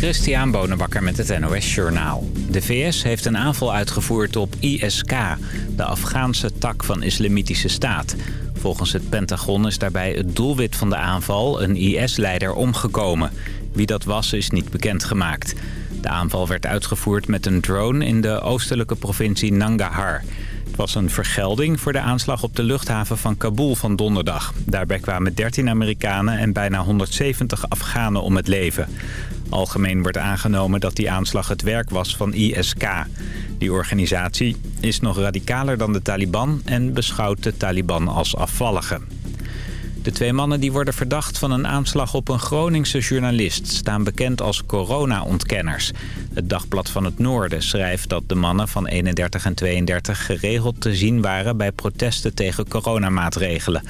Christian Bonenbakker met het NOS Journaal. De VS heeft een aanval uitgevoerd op ISK, de Afghaanse tak van Islamitische Staat. Volgens het Pentagon is daarbij het doelwit van de aanval een IS-leider omgekomen. Wie dat was is niet bekendgemaakt. De aanval werd uitgevoerd met een drone in de oostelijke provincie Nangarhar. Het was een vergelding voor de aanslag op de luchthaven van Kabul van donderdag. Daarbij kwamen 13 Amerikanen en bijna 170 Afghanen om het leven. Algemeen wordt aangenomen dat die aanslag het werk was van ISK. Die organisatie is nog radicaler dan de Taliban en beschouwt de Taliban als afvallige. De twee mannen die worden verdacht van een aanslag op een Groningse journalist... staan bekend als corona-ontkenners. Het Dagblad van het Noorden schrijft dat de mannen van 31 en 32... geregeld te zien waren bij protesten tegen coronamaatregelen.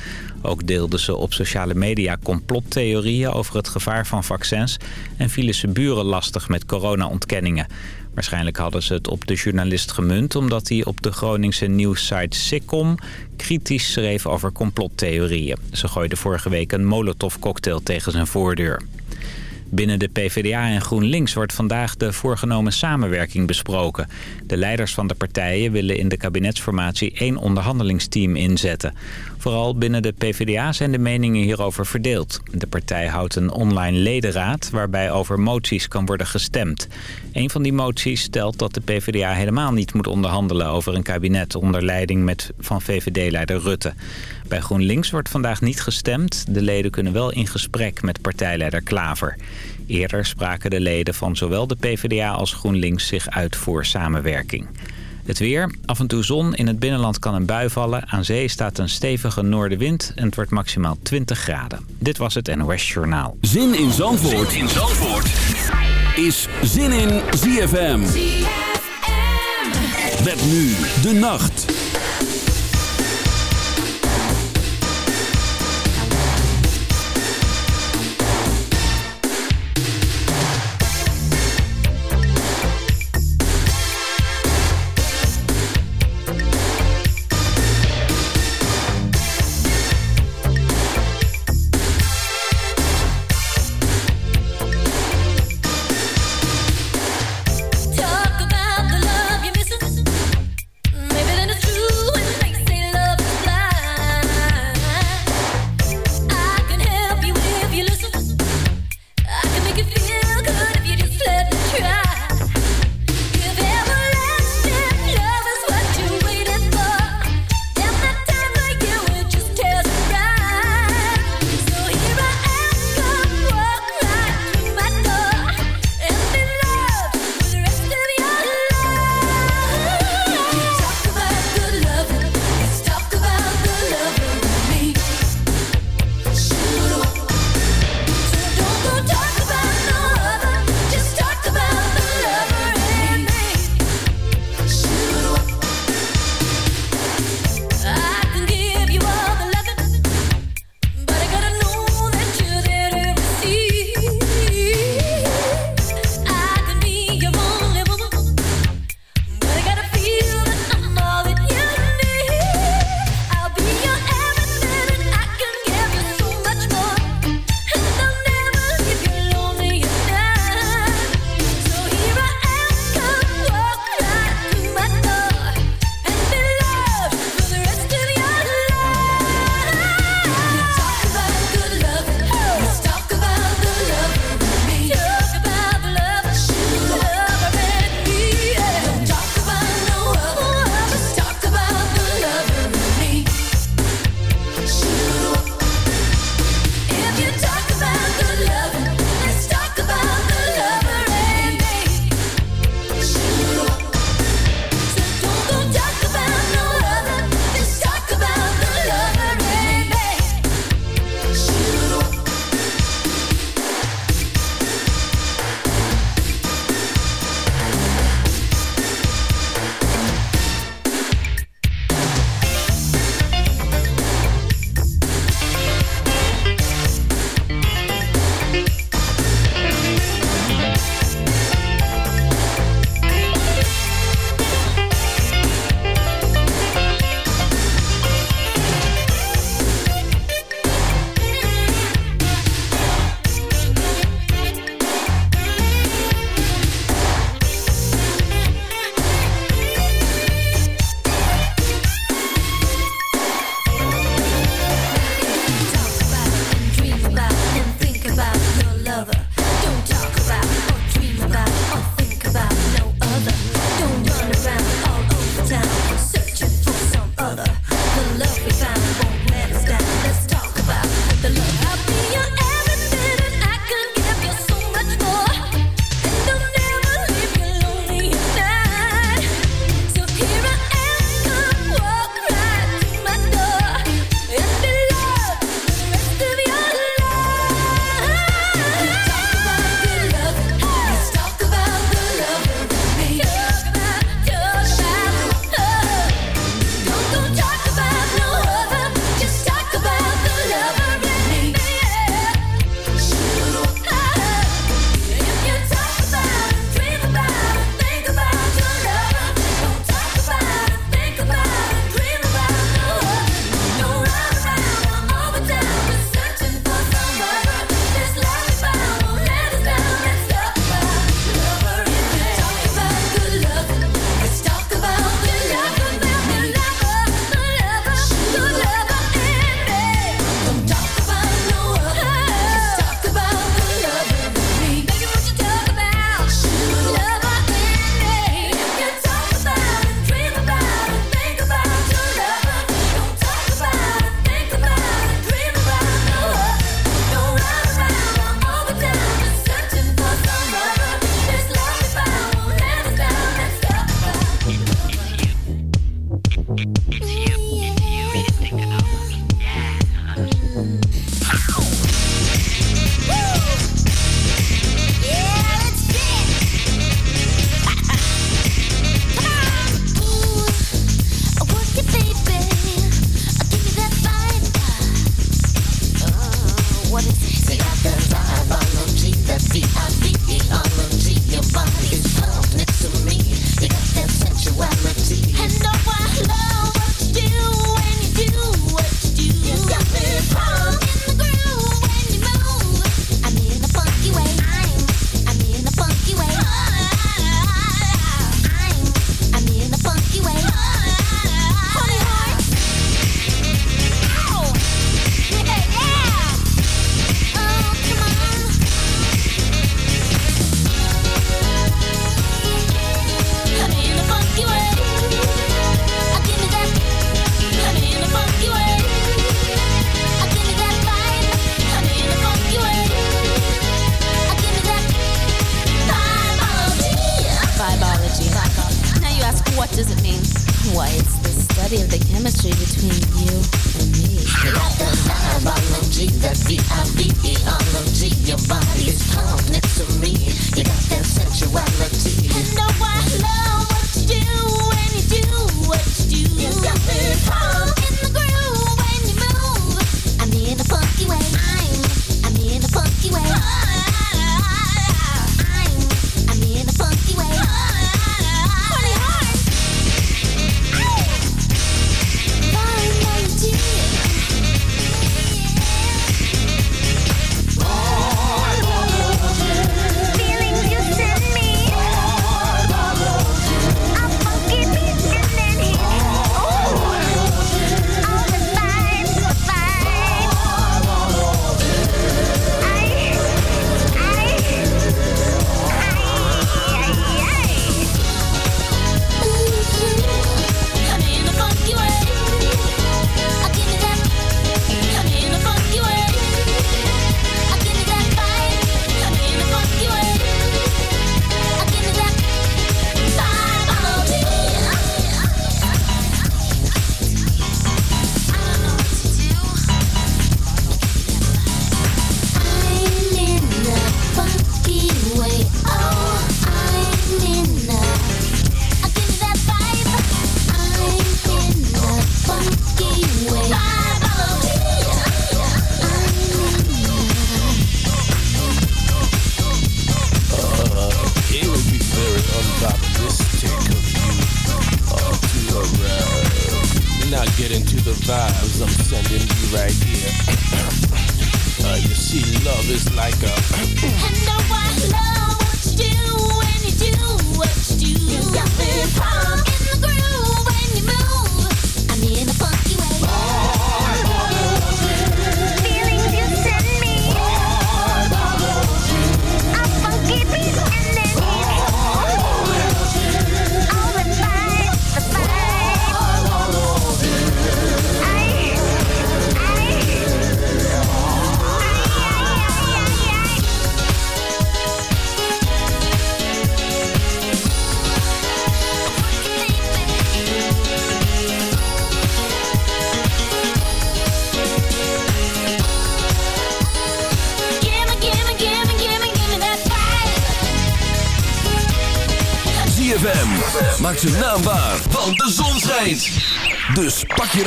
Ook deelden ze op sociale media complottheorieën over het gevaar van vaccins... en vielen ze buren lastig met corona-ontkenningen. Waarschijnlijk hadden ze het op de journalist gemunt... omdat hij op de Groningse nieuwssite Sikkom kritisch schreef over complottheorieën. Ze gooiden vorige week een molotovcocktail tegen zijn voordeur. Binnen de PvdA en GroenLinks wordt vandaag de voorgenomen samenwerking besproken. De leiders van de partijen willen in de kabinetsformatie één onderhandelingsteam inzetten. Vooral binnen de PvdA zijn de meningen hierover verdeeld. De partij houdt een online ledenraad waarbij over moties kan worden gestemd. Een van die moties stelt dat de PvdA helemaal niet moet onderhandelen over een kabinet onder leiding met, van VVD-leider Rutte. Bij GroenLinks wordt vandaag niet gestemd. De leden kunnen wel in gesprek met partijleider Klaver. Eerder spraken de leden van zowel de PvdA als GroenLinks zich uit voor samenwerking. Het weer. Af en toe zon. In het binnenland kan een bui vallen. Aan zee staat een stevige noordenwind en het wordt maximaal 20 graden. Dit was het NOS Journaal. Zin in Zandvoort, zin in Zandvoort. is Zin in ZFM. ZFM. Met nu de nacht.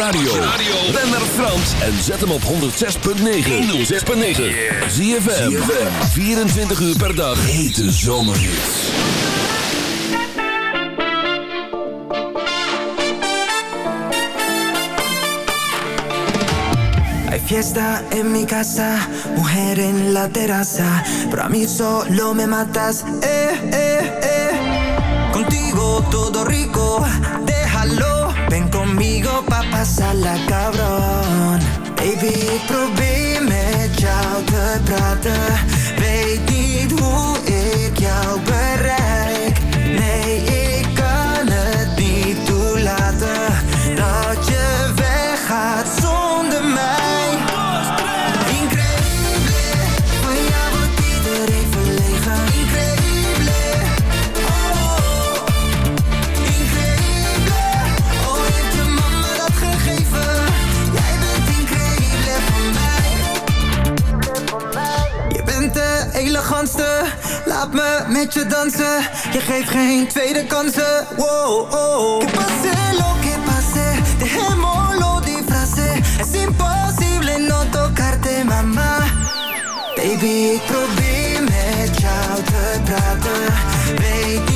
Radio. Ben naar Frans en zet hem op 106.9. 106.9. Zie je 24 uur per dag. Hete zomerhits. Hay fiesta en mi casa, mujer en la terraza, pero a mí solo me matas, eh, eh, eh. Contigo todo rico, déjalo Ven conmigo pa' pasarla cabrón. Baby, ik probeer met jou te praten Weet niet hoe ik jou bereik Nee, ik me met je dansen. Je geeft geen tweede kansen. Wow, oh. Que pase lo que pase Dejémoslo disfrace Es imposible no tocarte, mama Baby, ik probeer met jou te praten Weet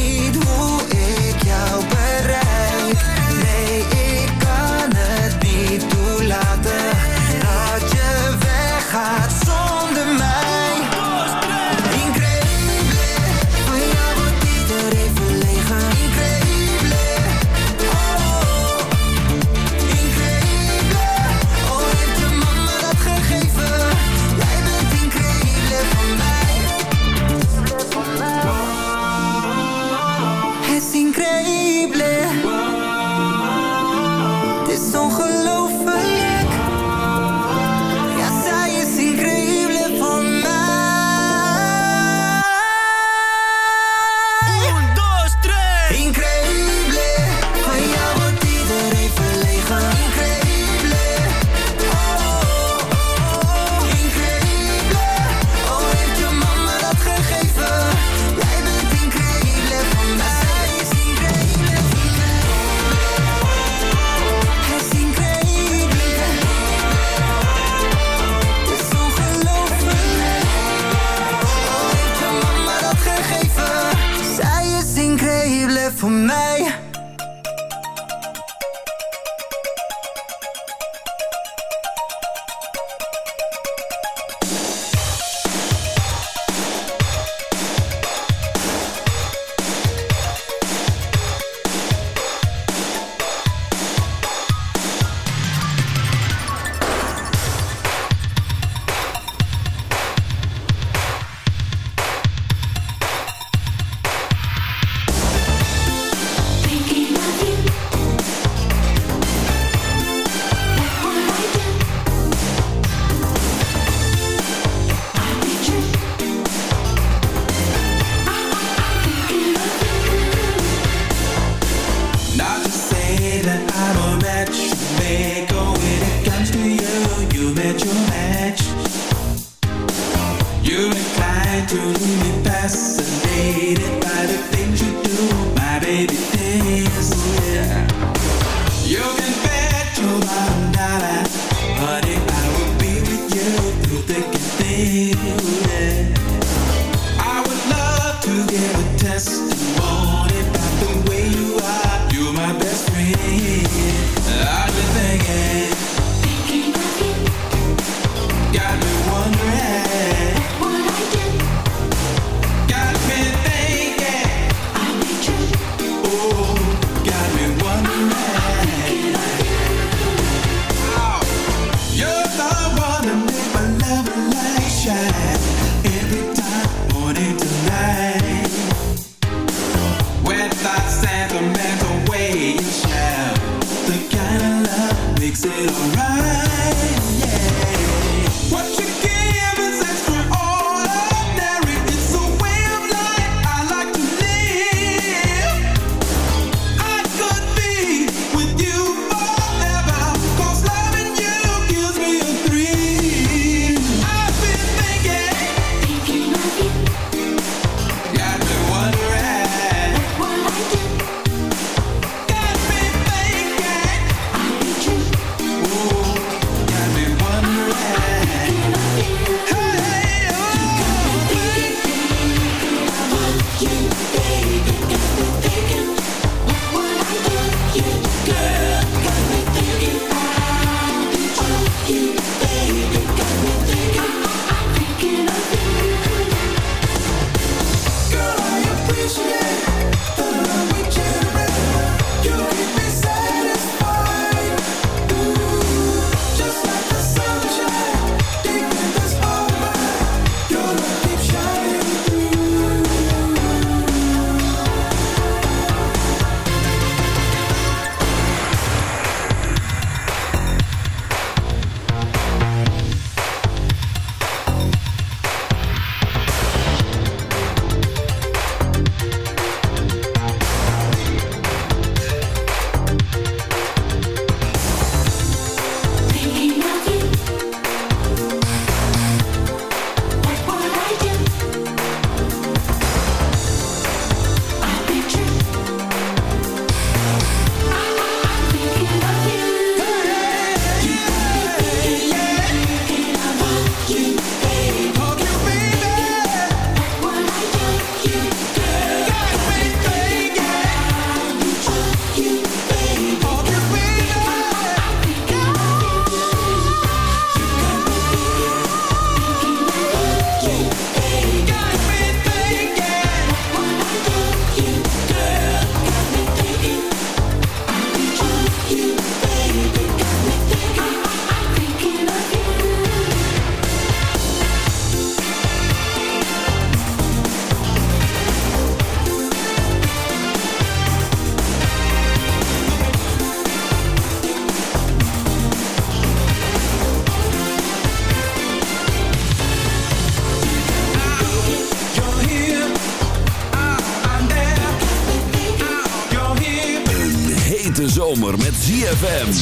ZFM.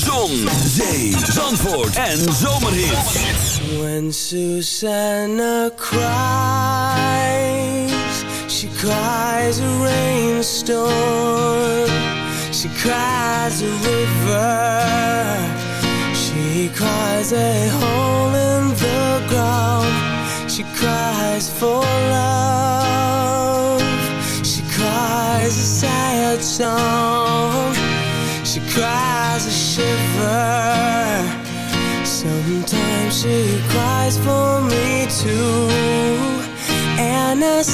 Zon, zee, zandvoort en. When Susanna cries, she cries a rainstorm. She cries a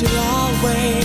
you'll always.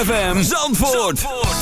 ZFM Zandvoort.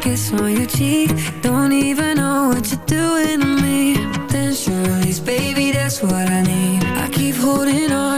kiss on your cheek. Don't even know what you're doing to me. Then release, baby, that's what I need. I keep holding on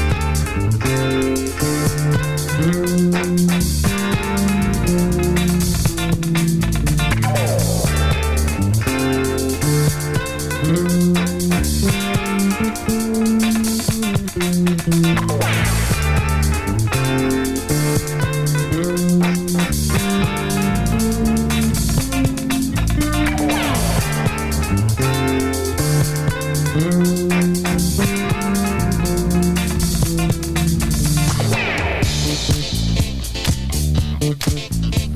outro.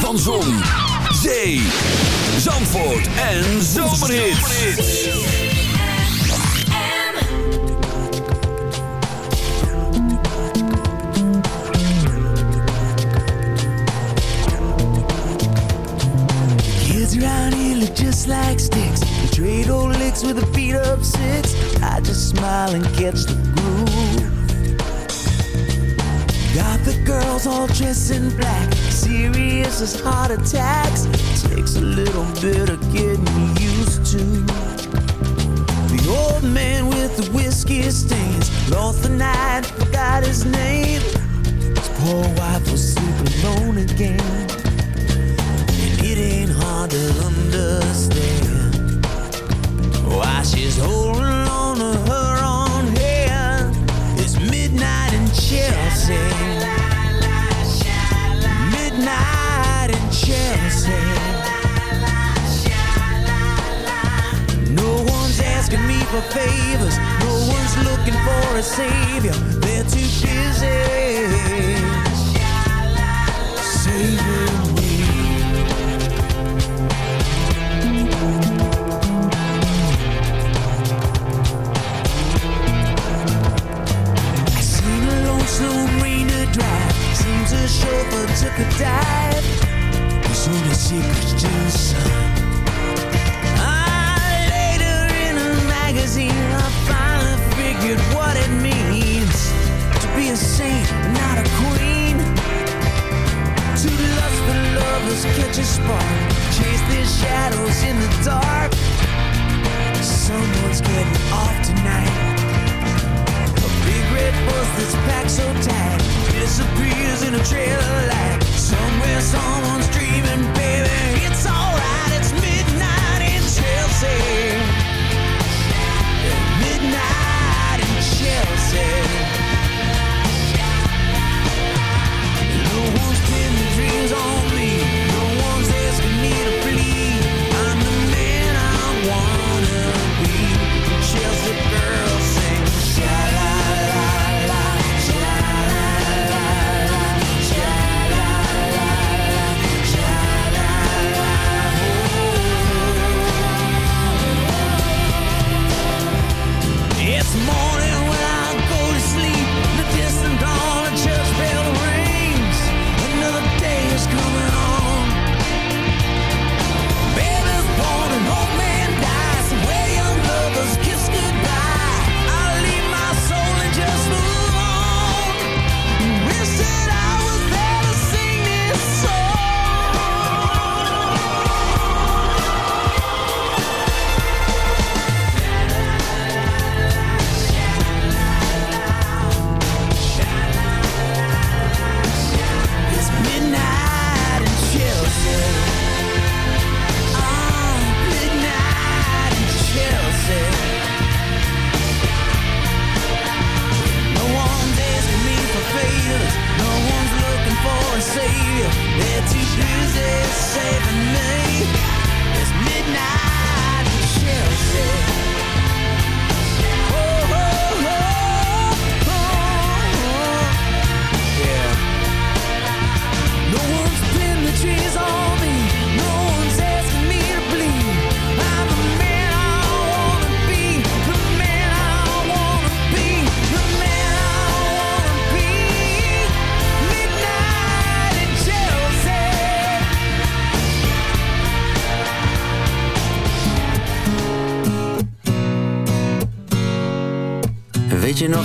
Van Zon,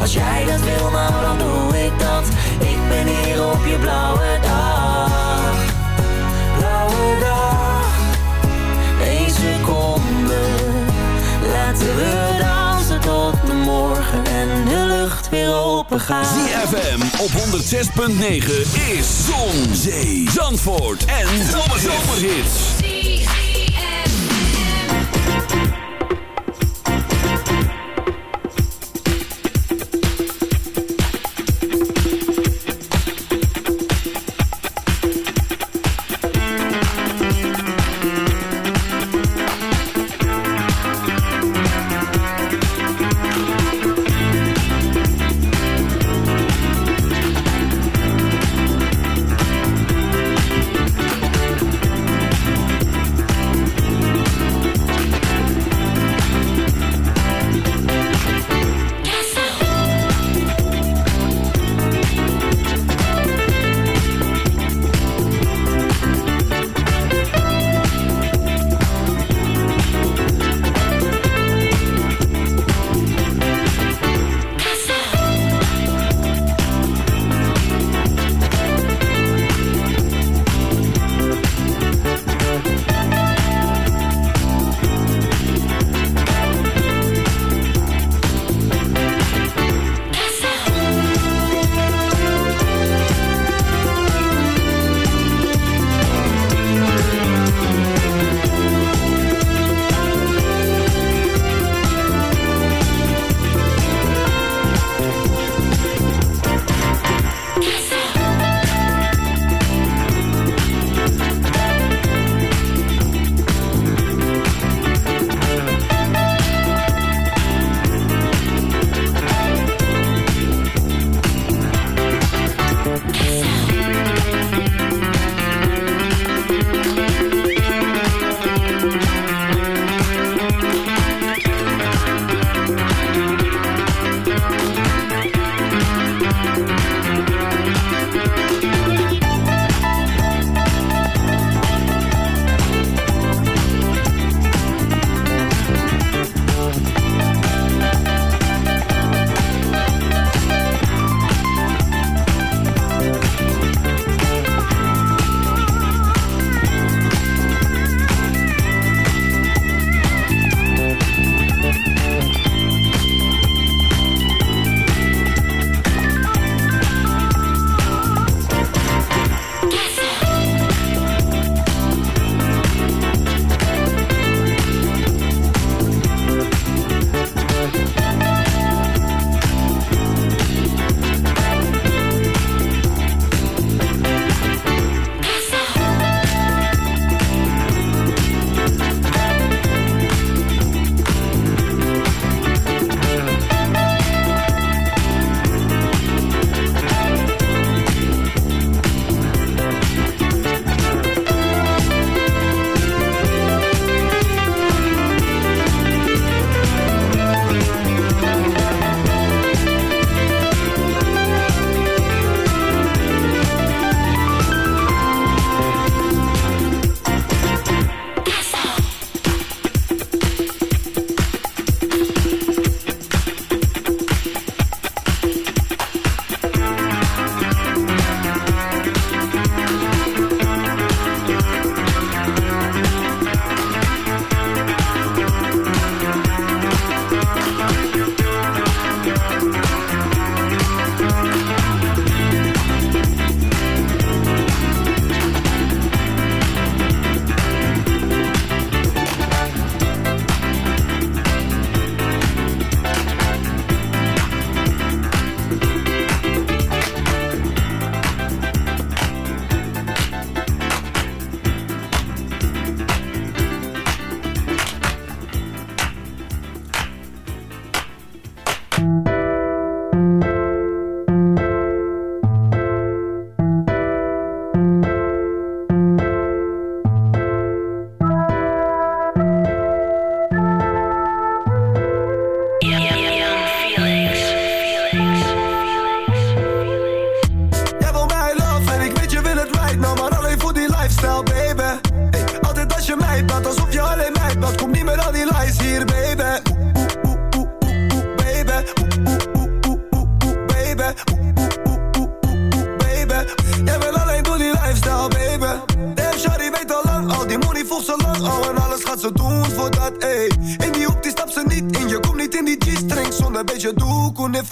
Als jij dat wil, nou dan doe ik dat. Ik ben hier op je blauwe dag. Blauwe dag. Eén seconde. Laten we dansen tot de morgen En de lucht weer open gaat ZFM op 106.9 is Zon, Zee, Zandvoort en Zomerhits.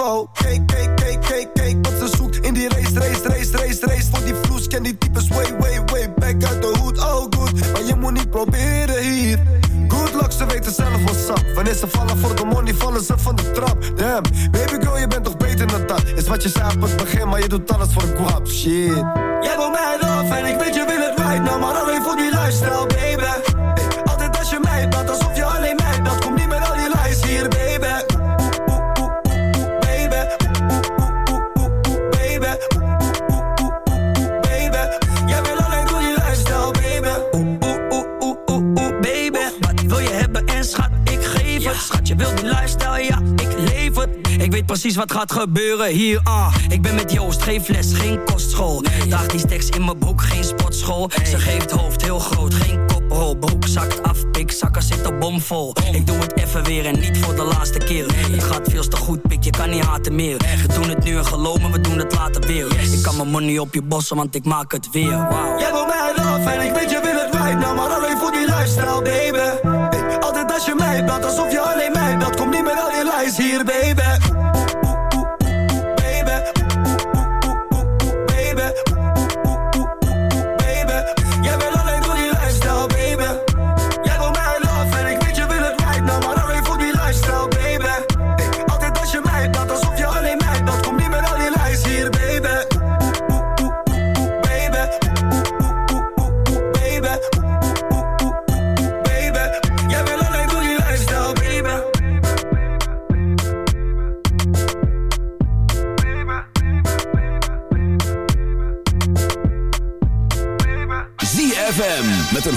Niveau. Kijk, kijk, kijk, kijk, kijk wat ze zoekt in die race, race, race, race, race. Voor die vloes ken die types way, way, way back uit de hoed. Oh good, maar je moet niet proberen hier. Good luck, ze weten zelf what's up. Wanneer ze vallen voor de money, vallen ze van de trap. Damn, baby girl, je bent toch beter dan dat. Is wat je zei op het begin, maar je doet alles voor een guap. Shit. Jij wil mij love en ik weet je wil het right now, maar alleen voor die lifestyle, precies wat gaat gebeuren hier, ah. Ik ben met Joost, geef les, geen kostschool. Daag die stacks in mijn broek, geen sportschool. Ze geeft hoofd heel groot, geen koprol. Broek zakt af, pikzakken zitten bomvol. Ik doe het even weer en niet voor de laatste keer. Het gaat veel te goed, pik, je kan niet haten meer. We doen het nu en geloof me, we doen het later weer. Ik kan mijn money op je bossen, want ik maak het weer, wow. Jij wil mij love en ik weet je wil het right now, maar alleen voor die lifestyle, baby. Altijd als je mij belt, alsof je alleen mij belt. Kom niet met al je lies hier. Baby.